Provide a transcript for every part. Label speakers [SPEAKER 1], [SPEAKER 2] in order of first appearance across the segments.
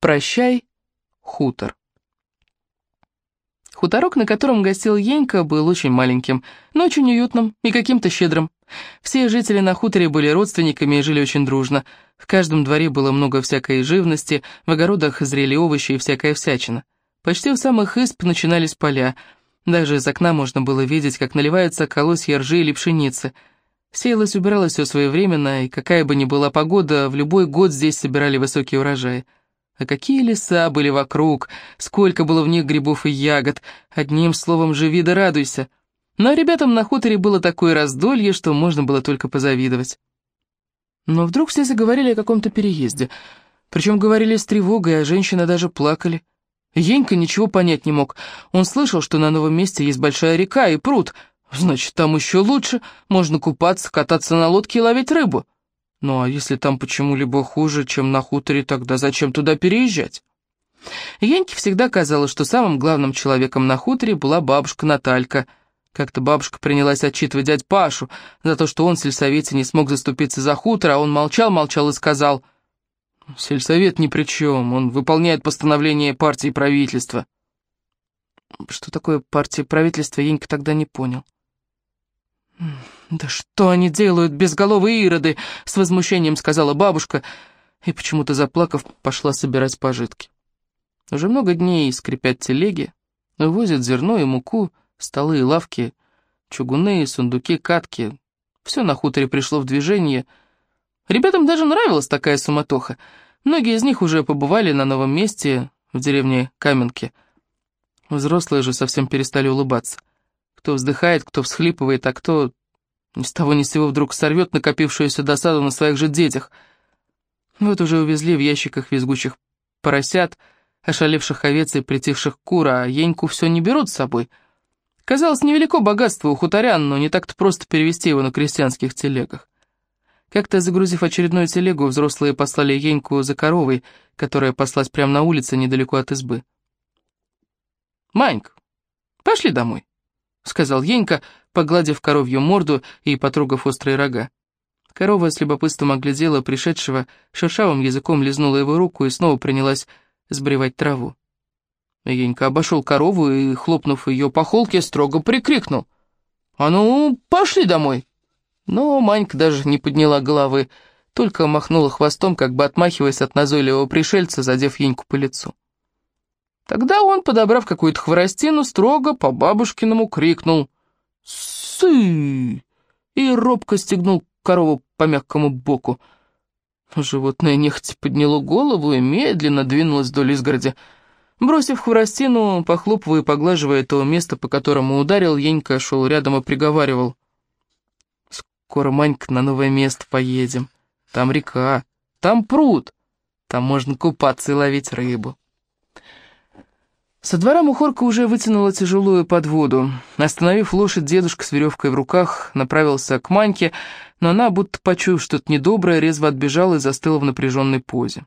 [SPEAKER 1] Прощай, хутор. Хуторок, на котором гостил Енька, был очень маленьким, но очень уютным и каким-то щедрым. Все жители на хуторе были родственниками и жили очень дружно. В каждом дворе было много всякой живности, в огородах зрели овощи и всякая всячина. Почти у самых исп начинались поля. Даже из окна можно было видеть, как наливаются колосья ржи или пшеницы. Сеялось, убиралось все своевременно, и какая бы ни была погода, в любой год здесь собирали высокие урожаи. А какие леса были вокруг, сколько было в них грибов и ягод. Одним словом, живи да радуйся. Но ребятам на хуторе было такое раздолье, что можно было только позавидовать. Но вдруг все заговорили о каком-то переезде. Причем говорили с тревогой, а женщины даже плакали. Енька ничего понять не мог. Он слышал, что на новом месте есть большая река и пруд. Значит, там еще лучше. Можно купаться, кататься на лодке и ловить рыбу. Ну а если там почему-либо хуже, чем на хуторе, тогда зачем туда переезжать? Яньке всегда казалось, что самым главным человеком на хуторе была бабушка Наталька. Как-то бабушка принялась отчитывать дядь Пашу за то, что он в сельсовете не смог заступиться за хутор, а он молчал-молчал и сказал, «Сельсовет ни при чем, он выполняет постановление партии правительства». Что такое партия и правительство, Янька тогда не понял. «Да что они делают, безголовые ироды?» — с возмущением сказала бабушка, и почему-то заплакав, пошла собирать пожитки. Уже много дней скрипят телеги, возят зерно и муку, столы и лавки, чугуны, сундуки, катки. Все на хуторе пришло в движение. Ребятам даже нравилась такая суматоха. Многие из них уже побывали на новом месте, в деревне Каменки. Взрослые же совсем перестали улыбаться. Кто вздыхает, кто всхлипывает, а кто с того ни с сего вдруг сорвет накопившуюся досаду на своих же детях. Вот уже увезли в ящиках визгучих поросят, ошалевших овец и притихших кур, а Еньку все не берут с собой. Казалось, невелико богатство у хуторян, но не так-то просто перевести его на крестьянских телегах. Как-то загрузив очередную телегу, взрослые послали Еньку за коровой, которая паслась прямо на улице недалеко от избы. «Манька, пошли домой», — сказал Енька, погладив коровью морду и потрогав острые рога. Корова с любопытством оглядела пришедшего, шершавым языком лизнула его руку и снова принялась сбривать траву. Енька обошел корову и, хлопнув ее по холке, строго прикрикнул. «А ну, пошли домой!» Но Манька даже не подняла головы, только махнула хвостом, как бы отмахиваясь от назойливого пришельца, задев Еньку по лицу. Тогда он, подобрав какую-то хворостину, строго по бабушкиному крикнул «Сы!» и робко стегнул корову по мягкому боку. Животное нехотя подняло голову и медленно двинулось вдоль изгороди. Бросив хворостину, похлопывая и поглаживая то место, по которому ударил, Енька шел рядом и приговаривал. «Скоро, Манька, на новое место поедем. Там река, там пруд, там можно купаться и ловить рыбу». Со двора Мухорка уже вытянула тяжелую подводу. Остановив лошадь, дедушка с веревкой в руках направился к Маньке, но она, будто почуяв что-то недоброе, резво отбежала и застыла в напряженной позе.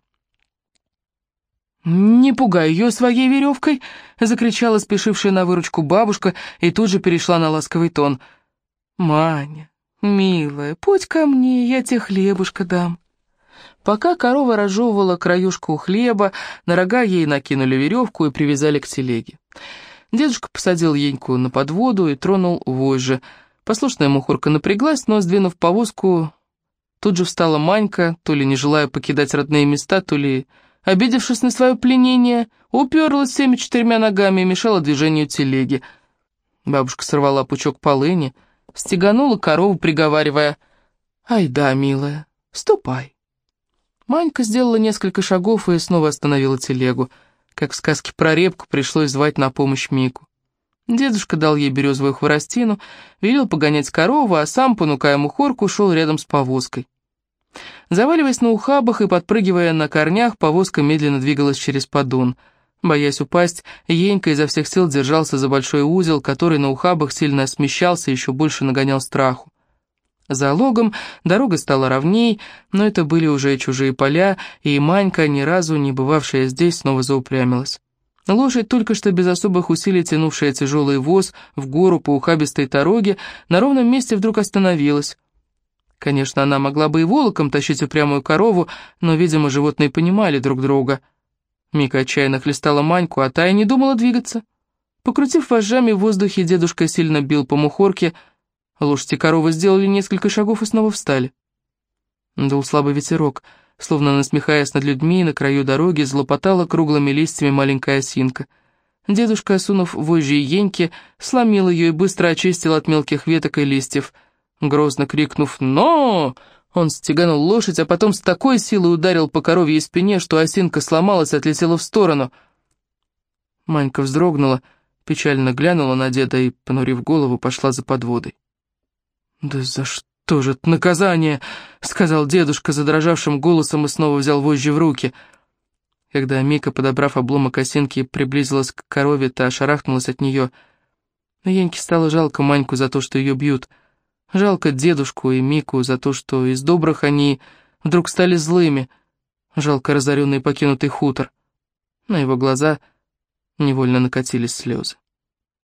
[SPEAKER 1] «Не пугай ее своей веревкой!» — закричала спешившая на выручку бабушка и тут же перешла на ласковый тон. «Маня, милая, путь ко мне, я тебе хлебушка дам». Пока корова разжевывала краюшку хлеба, на рога ей накинули веревку и привязали к телеге. Дедушка посадил Еньку на подводу и тронул вожжи. Послушная мухорка напряглась, но, сдвинув повозку, тут же встала Манька, то ли не желая покидать родные места, то ли, обидевшись на свое пленение, уперлась всеми четырьмя ногами и мешала движению телеги. Бабушка сорвала пучок полыни, стеганула корову, приговаривая, «Ай да, милая, ступай». Манька сделала несколько шагов и снова остановила телегу. Как в сказке про репку, пришлось звать на помощь Мику. Дедушка дал ей березовую хворостину, велел погонять корову, а сам, понукая мухорку, шел рядом с повозкой. Заваливаясь на ухабах и подпрыгивая на корнях, повозка медленно двигалась через подун. Боясь упасть, Енька изо всех сил держался за большой узел, который на ухабах сильно смещался и еще больше нагонял страху. За логом дорога стала ровней, но это были уже чужие поля, и Манька, ни разу не бывавшая здесь, снова заупрямилась. Лошадь, только что без особых усилий тянувшая тяжелый воз в гору по ухабистой дороге, на ровном месте вдруг остановилась. Конечно, она могла бы и волоком тащить упрямую корову, но, видимо, животные понимали друг друга. Мика отчаянно хлестала Маньку, а та и не думала двигаться. Покрутив вожжами в воздухе, дедушка сильно бил по мухорке. Лошади коровы сделали несколько шагов и снова встали. Дул слабый ветерок, словно насмехаясь над людьми, на краю дороги злопотала круглыми листьями маленькая осинка. Дедушка, осунув вожжи и еньки, сломил ее и быстро очистил от мелких веток и листьев. Грозно крикнув «Но!», он стеганул лошадь, а потом с такой силой ударил по коровьей спине, что осинка сломалась и отлетела в сторону. Манька вздрогнула, печально глянула на деда и, понурив голову, пошла за подводой. «Да за что же это наказание?» — сказал дедушка задрожавшим голосом и снова взял вожжи в руки. Когда Мика, подобрав обломок осинки, приблизилась к корове, та шарахнулась от нее. Но Яньке стало жалко Маньку за то, что ее бьют. Жалко дедушку и Мику за то, что из добрых они вдруг стали злыми. Жалко разоренный покинутый хутор. На его глаза невольно накатились слезы.